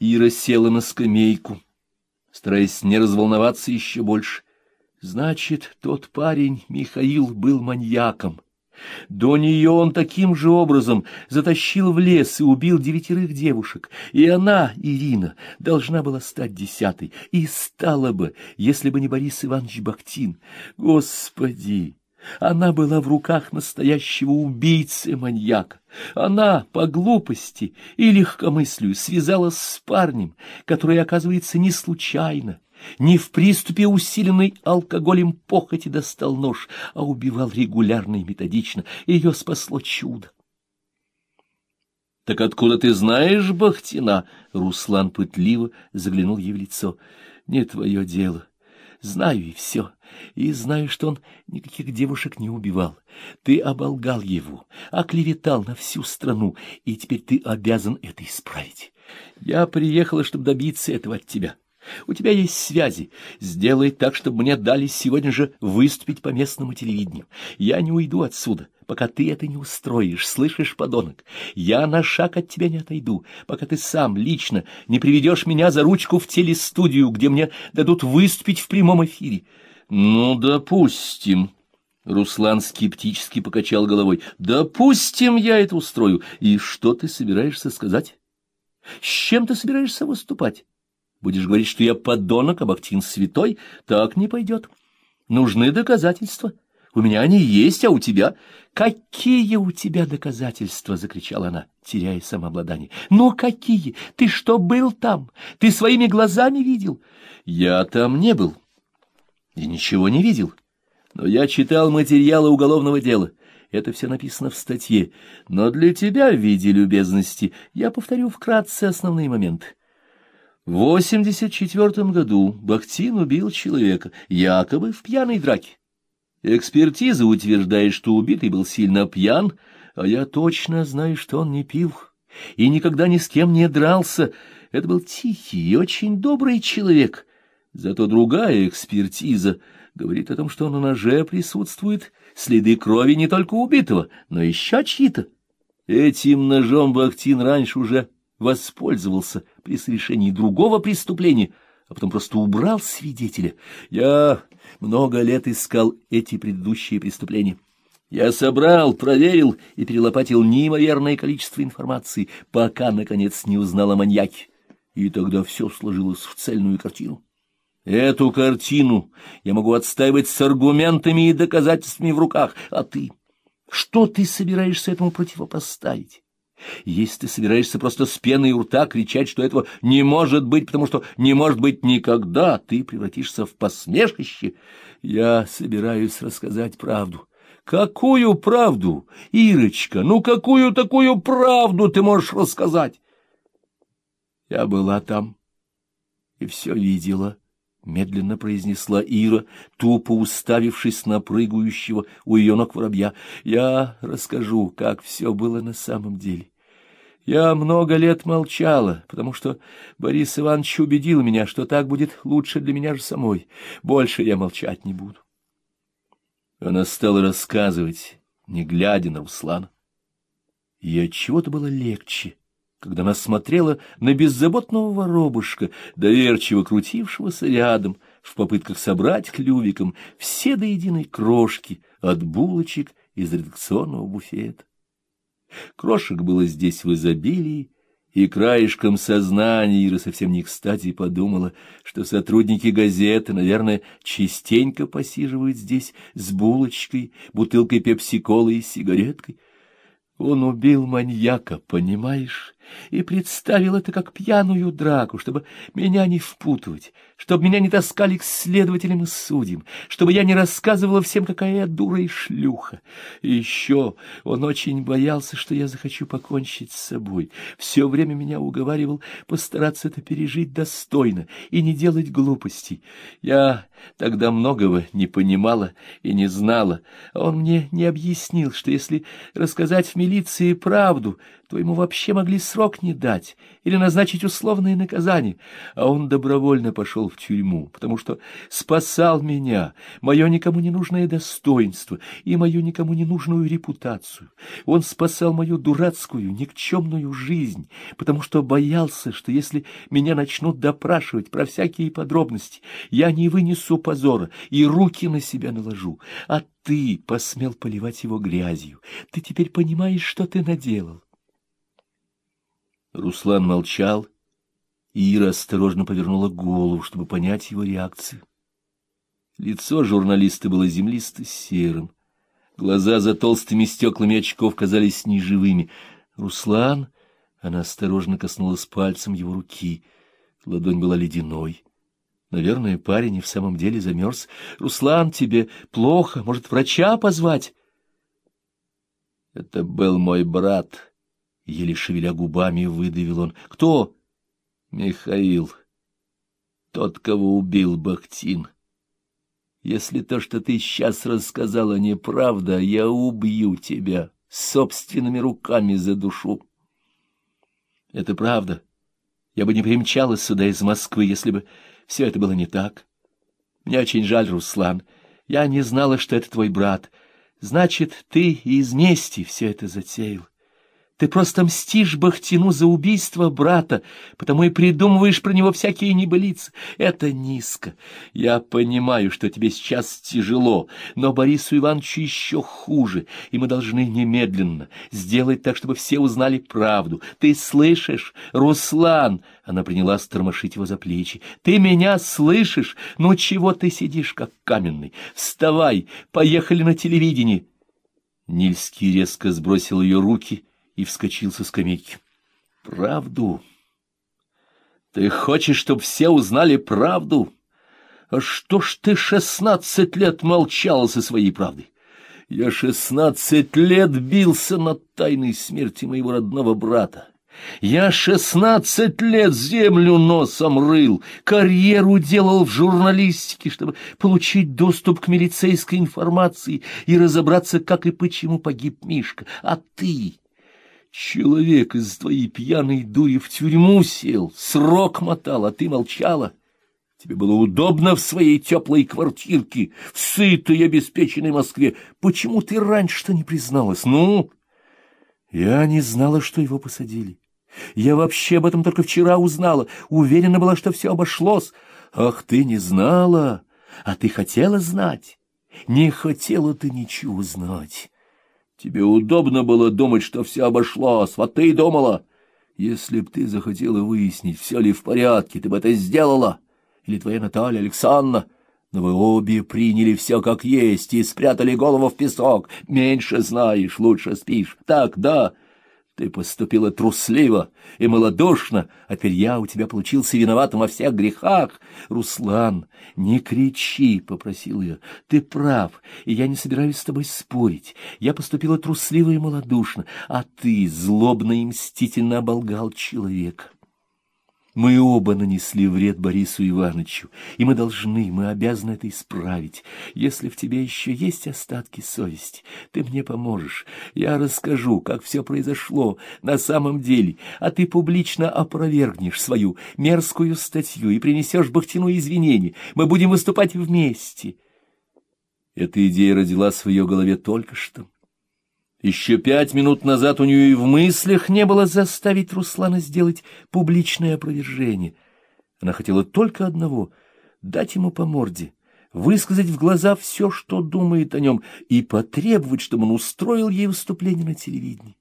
Ира села на скамейку, стараясь не разволноваться еще больше. Значит, тот парень, Михаил, был маньяком. До нее он таким же образом затащил в лес и убил девятерых девушек, и она, Ирина, должна была стать десятой, и стала бы, если бы не Борис Иванович Бахтин. Господи! Она была в руках настоящего убийцы-маньяка. Она по глупости и легкомыслию связалась с парнем, который, оказывается, не случайно, не в приступе усиленной алкоголем похоти достал нож, а убивал регулярно и методично. Ее спасло чудо. — Так откуда ты знаешь Бахтина? — Руслан пытливо заглянул ей в лицо. — Не твое дело. Знаю и все. И знаю, что он никаких девушек не убивал. Ты оболгал его, оклеветал на всю страну, и теперь ты обязан это исправить. Я приехала, чтобы добиться этого от тебя. — у тебя есть связи. Сделай так, чтобы мне дали сегодня же выступить по местному телевидению. Я не уйду отсюда, пока ты это не устроишь, слышишь, подонок? Я на шаг от тебя не отойду, пока ты сам лично не приведешь меня за ручку в телестудию, где мне дадут выступить в прямом эфире. Ну, допустим... Руслан скептически покачал головой. «Допустим, я это устрою. И что ты собираешься сказать? С чем ты собираешься выступать? Будешь говорить, что я подонок, а Бахтин святой? Так не пойдет. Нужны доказательства. У меня они есть, а у тебя... Какие у тебя доказательства? — закричала она, теряя самообладание. Ну, какие? Ты что, был там? Ты своими глазами видел? Я там не был и ничего не видел. Но я читал материалы уголовного дела. Это все написано в статье. Но для тебя, в виде любезности, я повторю вкратце основные моменты. В 84 году Бахтин убил человека, якобы в пьяной драке. Экспертиза утверждает, что убитый был сильно пьян, а я точно знаю, что он не пил и никогда ни с кем не дрался. Это был тихий и очень добрый человек. Зато другая экспертиза говорит о том, что на ноже присутствуют следы крови не только убитого, но еще чьи-то. Этим ножом Бахтин раньше уже воспользовался при совершении другого преступления, а потом просто убрал свидетеля. Я много лет искал эти предыдущие преступления. Я собрал, проверил и перелопатил неимоверное количество информации, пока, наконец, не узнал о маньяке. И тогда все сложилось в цельную картину. Эту картину я могу отстаивать с аргументами и доказательствами в руках, а ты... Что ты собираешься этому противопоставить? Если ты собираешься просто с пеной у рта кричать, что этого не может быть, потому что не может быть никогда, ты превратишься в посмешище. Я собираюсь рассказать правду. Какую правду, Ирочка? Ну, какую такую правду ты можешь рассказать? Я была там и все видела. — медленно произнесла Ира, тупо уставившись на прыгающего у ее ног воробья. — Я расскажу, как все было на самом деле. Я много лет молчала, потому что Борис Иванович убедил меня, что так будет лучше для меня же самой. Больше я молчать не буду. Она стала рассказывать, не глядя на Руслана. И от чего-то было легче когда она смотрела на беззаботного воробушка, доверчиво крутившегося рядом, в попытках собрать клювиком все до единой крошки от булочек из редакционного буфета. Крошек было здесь в изобилии, и краешком сознания Ира совсем не кстати подумала, что сотрудники газеты, наверное, частенько посиживают здесь с булочкой, бутылкой пепси-колы и сигареткой. Он убил маньяка, понимаешь? И представил это как пьяную драку, чтобы меня не впутывать, чтобы меня не таскали к следователям и судьям, чтобы я не рассказывала всем, какая я дура и шлюха. И еще он очень боялся, что я захочу покончить с собой. Все время меня уговаривал постараться это пережить достойно и не делать глупостей. Я тогда многого не понимала и не знала, он мне не объяснил, что если рассказать в милиции правду, то ему вообще могли сразу срок не дать или назначить условное наказание, а он добровольно пошел в тюрьму, потому что спасал меня, мое никому не нужное достоинство и мою никому не нужную репутацию. Он спасал мою дурацкую, никчемную жизнь, потому что боялся, что если меня начнут допрашивать про всякие подробности, я не вынесу позора и руки на себя наложу. А ты посмел поливать его грязью. Ты теперь понимаешь, что ты наделал. Руслан молчал, и Ира осторожно повернула голову, чтобы понять его реакцию. Лицо журналиста было землисто-серым. Глаза за толстыми стеклами очков казались неживыми. «Руслан...» — она осторожно коснулась пальцем его руки. Ладонь была ледяной. Наверное, парень и в самом деле замерз. «Руслан, тебе плохо. Может, врача позвать?» Это был мой брат, Еле шевеля губами, выдавил он. — Кто? — Михаил. Тот, кого убил Бахтин. Если то, что ты сейчас рассказала, неправда, я убью тебя собственными руками за душу. — Это правда. Я бы не примчалась сюда из Москвы, если бы все это было не так. Мне очень жаль, Руслан. Я не знала, что это твой брат. Значит, ты из мести все это затеял. Ты просто мстишь Бахтину за убийство брата, потому и придумываешь про него всякие небылицы. Это низко. Я понимаю, что тебе сейчас тяжело, но Борису Ивановичу еще хуже, и мы должны немедленно сделать так, чтобы все узнали правду. Ты слышишь, Руслан? Она принялась тормошить его за плечи. Ты меня слышишь? Ну чего ты сидишь, как каменный? Вставай, поехали на телевидение. Нильский резко сбросил ее руки и вскочил со скамейки. «Правду? Ты хочешь, чтобы все узнали правду? А что ж ты шестнадцать лет молчал со своей правдой? Я шестнадцать лет бился над тайной смерти моего родного брата. Я шестнадцать лет землю носом рыл, карьеру делал в журналистике, чтобы получить доступ к милицейской информации и разобраться, как и почему погиб Мишка. А ты... Человек из твоей пьяной дури в тюрьму сел, срок мотал, а ты молчала. Тебе было удобно в своей теплой квартирке, в сытой обеспеченной Москве. Почему ты раньше-то не призналась? Ну? Я не знала, что его посадили. Я вообще об этом только вчера узнала. Уверена была, что все обошлось. Ах, ты не знала, а ты хотела знать. Не хотела ты ничего знать. Тебе удобно было думать, что все обошлось, вот ты и думала. Если б ты захотела выяснить, все ли в порядке, ты бы это сделала. Или твоя Наталья Александровна. Но вы обе приняли все как есть и спрятали голову в песок. Меньше знаешь, лучше спишь. Так, да, ты поступила трусливо и малодушно, а теперь я у тебя получился виноватым во всех грехах. Руслан, не кричи, — попросил я. Ты прав, и я не собираюсь с тобой спорить. Я поступила трусливо и малодушно, а ты злобно и мстительно оболгал человека. Мы оба нанесли вред Борису Ивановичу, и мы должны, мы обязаны это исправить. Если в тебе еще есть остатки совести, ты мне поможешь. Я расскажу, как все произошло на самом деле, а ты публично опровергнешь свою мерзкую статью и принесешь Бахтину извинения. Мы будем выступать вместе. Эта идея родилась в ее голове только что. Еще пять минут назад у нее и в мыслях не было заставить Руслана сделать публичное опровержение. Она хотела только одного — дать ему по морде, высказать в глаза все, что думает о нем, и потребовать, чтобы он устроил ей выступление на телевидении.